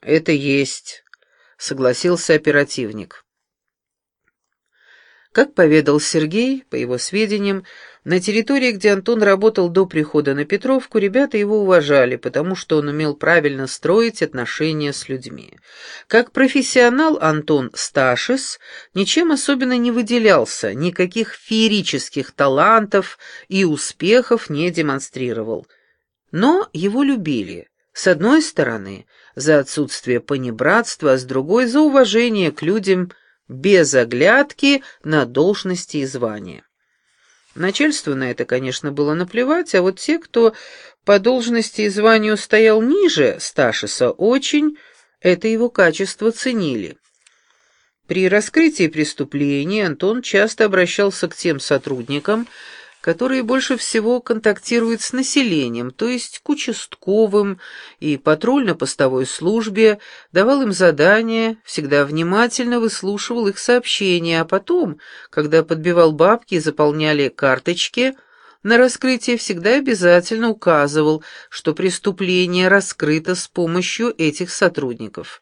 «Это есть», — согласился оперативник. Как поведал Сергей, по его сведениям, на территории, где Антон работал до прихода на Петровку, ребята его уважали, потому что он умел правильно строить отношения с людьми. Как профессионал Антон Сташис ничем особенно не выделялся, никаких феерических талантов и успехов не демонстрировал. Но его любили. С одной стороны, за отсутствие понебратства, а с другой — за уважение к людям без оглядки на должности и звания. Начальству на это, конечно, было наплевать, а вот те, кто по должности и званию стоял ниже Сташиса, очень это его качество ценили. При раскрытии преступлений Антон часто обращался к тем сотрудникам, которые больше всего контактируют с населением, то есть к участковым и патрульно-постовой службе, давал им задания, всегда внимательно выслушивал их сообщения, а потом, когда подбивал бабки и заполняли карточки, на раскрытие всегда обязательно указывал, что преступление раскрыто с помощью этих сотрудников.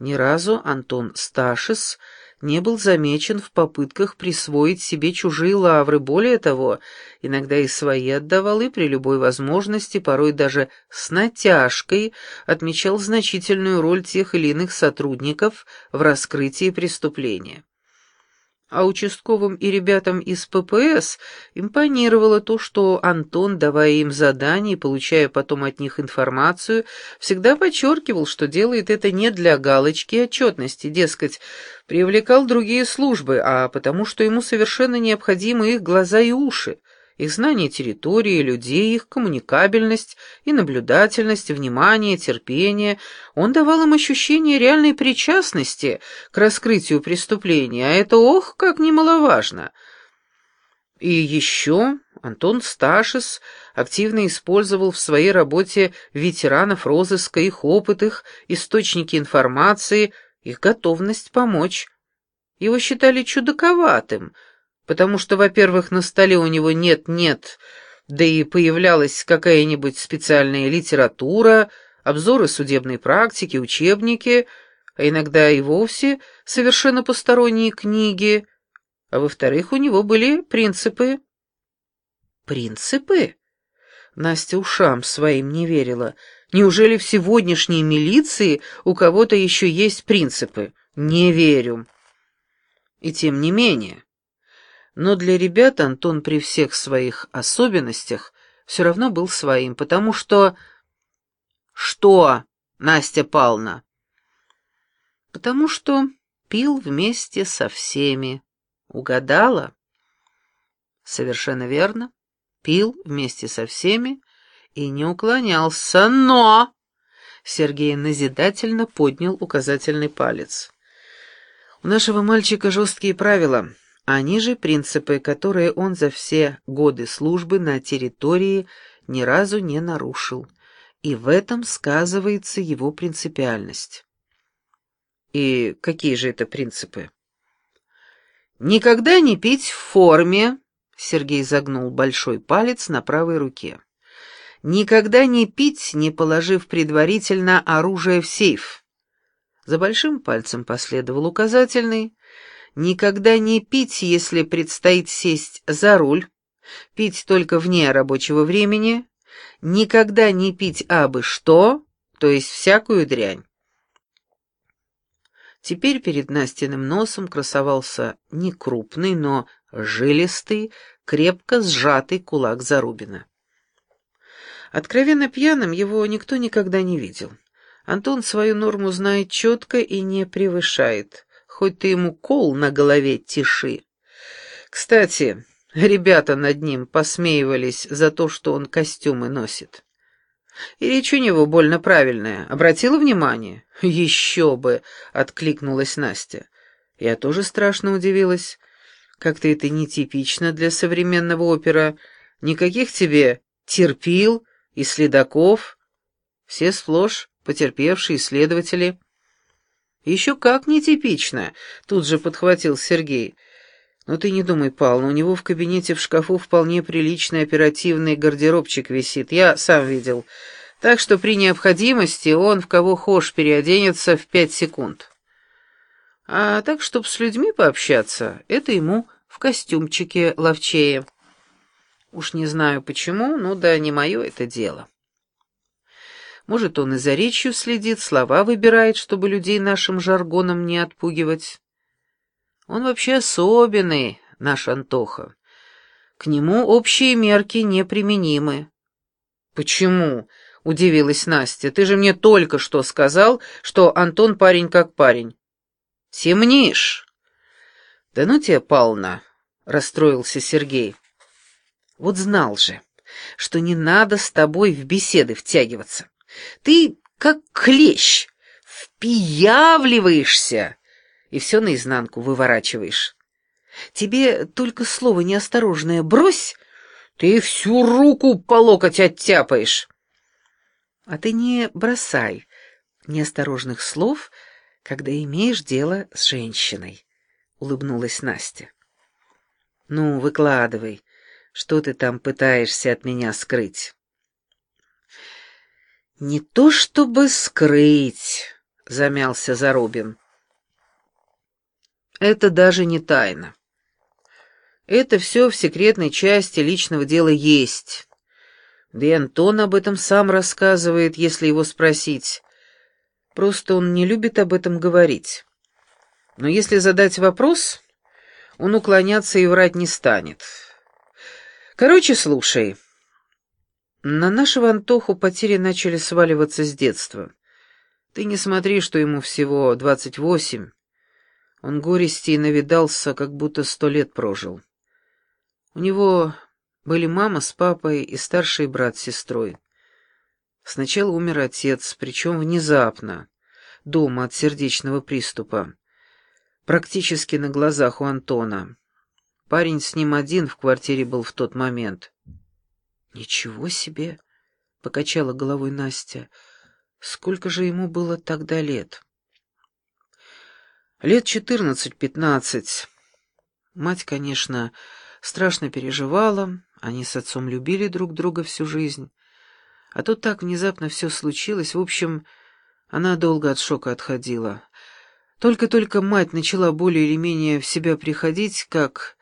Ни разу Антон Сташис не был замечен в попытках присвоить себе чужие лавры, более того, иногда и свои отдавал и при любой возможности, порой даже с натяжкой, отмечал значительную роль тех или иных сотрудников в раскрытии преступления а участковым и ребятам из ППС импонировало то, что Антон, давая им задания и получая потом от них информацию, всегда подчеркивал, что делает это не для галочки и отчетности, дескать, привлекал другие службы, а потому что ему совершенно необходимы их глаза и уши их знание территории, людей, их коммуникабельность и наблюдательность, внимание, терпение. Он давал им ощущение реальной причастности к раскрытию преступления, а это ох, как немаловажно. И еще Антон Сташис активно использовал в своей работе ветеранов розыска, их опыт, их источники информации, их готовность помочь. Его считали чудаковатым — потому что, во-первых, на столе у него нет-нет, да и появлялась какая-нибудь специальная литература, обзоры судебной практики, учебники, а иногда и вовсе совершенно посторонние книги, а во-вторых, у него были принципы. Принципы? Настя ушам своим не верила. Неужели в сегодняшней милиции у кого-то еще есть принципы? Не верю. И тем не менее, но для ребят Антон при всех своих особенностях все равно был своим, потому что... Что, Настя Павловна? Потому что пил вместе со всеми. Угадала? Совершенно верно. Пил вместе со всеми и не уклонялся, но... Сергей назидательно поднял указательный палец. У нашего мальчика жесткие правила — они же принципы, которые он за все годы службы на территории ни разу не нарушил. И в этом сказывается его принципиальность. И какие же это принципы? Никогда не пить в форме, Сергей загнул большой палец на правой руке. Никогда не пить, не положив предварительно оружие в сейф. За большим пальцем последовал указательный, Никогда не пить, если предстоит сесть за руль, пить только вне рабочего времени, никогда не пить абы что, то есть всякую дрянь. Теперь перед Настиным носом красовался не крупный, но жилистый, крепко сжатый кулак Зарубина. Откровенно пьяным его никто никогда не видел. Антон свою норму знает четко и не превышает хоть ты ему кол на голове тиши. Кстати, ребята над ним посмеивались за то, что он костюмы носит. И речь у него больно правильная. Обратила внимание? Еще бы, откликнулась Настя. Я тоже страшно удивилась. Как-то это нетипично для современного опера. Никаких тебе терпил и следаков. Все сплошь потерпевшие следователи. «Еще как нетипично!» — тут же подхватил Сергей. «Но ты не думай, Павел, у него в кабинете в шкафу вполне приличный оперативный гардеробчик висит. Я сам видел. Так что при необходимости он в кого хошь переоденется в пять секунд. А так, чтобы с людьми пообщаться, это ему в костюмчике ловчее. Уж не знаю почему, ну да не мое это дело. Может, он и за речью следит, слова выбирает, чтобы людей нашим жаргоном не отпугивать. Он вообще особенный, наш Антоха. К нему общие мерки неприменимы. «Почему?» — удивилась Настя. «Ты же мне только что сказал, что Антон парень как парень». «Темнишь!» «Да ну тебе, Павловна!» — расстроился Сергей. «Вот знал же, что не надо с тобой в беседы втягиваться. Ты как клещ, впиявливаешься и все наизнанку выворачиваешь. Тебе только слово неосторожное брось, ты всю руку по локоть оттяпаешь. А ты не бросай неосторожных слов, когда имеешь дело с женщиной, — улыбнулась Настя. Ну, выкладывай, что ты там пытаешься от меня скрыть? «Не то чтобы скрыть», — замялся Зарубин. «Это даже не тайна. Это все в секретной части личного дела есть. Да и Антон об этом сам рассказывает, если его спросить. Просто он не любит об этом говорить. Но если задать вопрос, он уклоняться и врать не станет. Короче, слушай». На нашего Антоху потери начали сваливаться с детства. Ты не смотри, что ему всего двадцать восемь. Он горести и навидался, как будто сто лет прожил. У него были мама с папой и старший брат с сестрой. Сначала умер отец, причем внезапно, дома от сердечного приступа, практически на глазах у Антона. Парень с ним один в квартире был в тот момент. «Ничего себе!» — покачала головой Настя. «Сколько же ему было тогда лет?» «Лет четырнадцать-пятнадцать. Мать, конечно, страшно переживала, они с отцом любили друг друга всю жизнь. А тут так внезапно все случилось, в общем, она долго от шока отходила. Только-только мать начала более или менее в себя приходить, как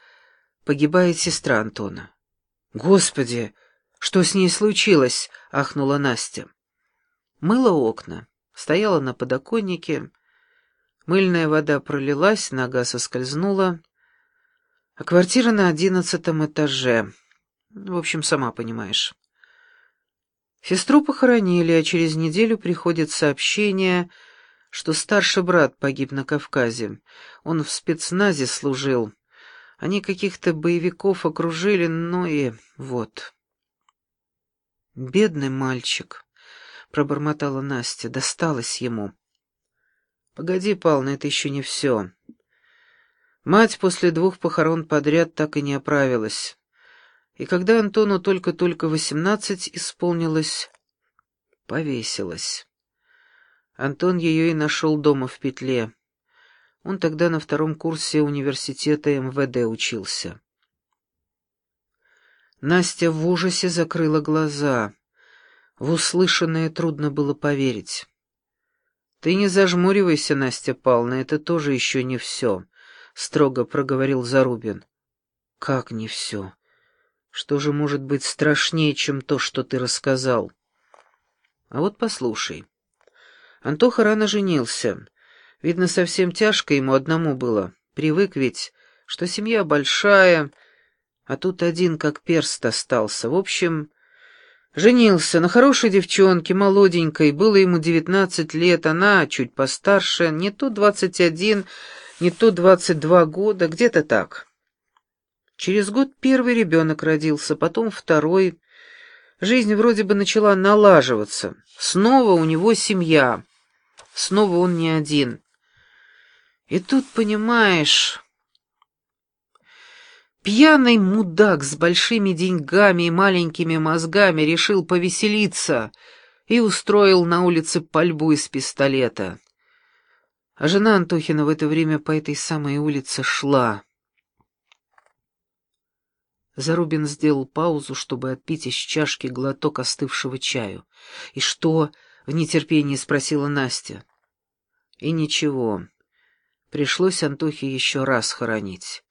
погибает сестра Антона. «Господи!» «Что с ней случилось?» — ахнула Настя. Мыла окна, стояла на подоконнике. Мыльная вода пролилась, нога соскользнула. А квартира на одиннадцатом этаже. В общем, сама понимаешь. Сестру похоронили, а через неделю приходит сообщение, что старший брат погиб на Кавказе. Он в спецназе служил. Они каких-то боевиков окружили, ну и вот... «Бедный мальчик», — пробормотала Настя, — «досталось ему». «Погоди, Павловна, это еще не все». Мать после двух похорон подряд так и не оправилась. И когда Антону только-только восемнадцать исполнилось, повесилась. Антон ее и нашел дома в петле. Он тогда на втором курсе университета МВД учился. Настя в ужасе закрыла глаза. В услышанное трудно было поверить. «Ты не зажмуривайся, Настя Павловна, это тоже еще не все», — строго проговорил Зарубин. «Как не все? Что же может быть страшнее, чем то, что ты рассказал?» «А вот послушай. Антоха рано женился. Видно, совсем тяжко ему одному было. Привык ведь, что семья большая, а тут один как перст остался. В общем, женился на хорошей девчонке, молоденькой, было ему девятнадцать лет, она чуть постарше, не то двадцать один, не то двадцать два года, где-то так. Через год первый ребенок родился, потом второй. Жизнь вроде бы начала налаживаться. Снова у него семья. Снова он не один. И тут, понимаешь... Пьяный мудак с большими деньгами и маленькими мозгами решил повеселиться и устроил на улице пальбу из пистолета. А жена Антохина в это время по этой самой улице шла. Зарубин сделал паузу, чтобы отпить из чашки глоток остывшего чаю. «И что?» — в нетерпении спросила Настя. «И ничего. Пришлось Антохе еще раз хоронить.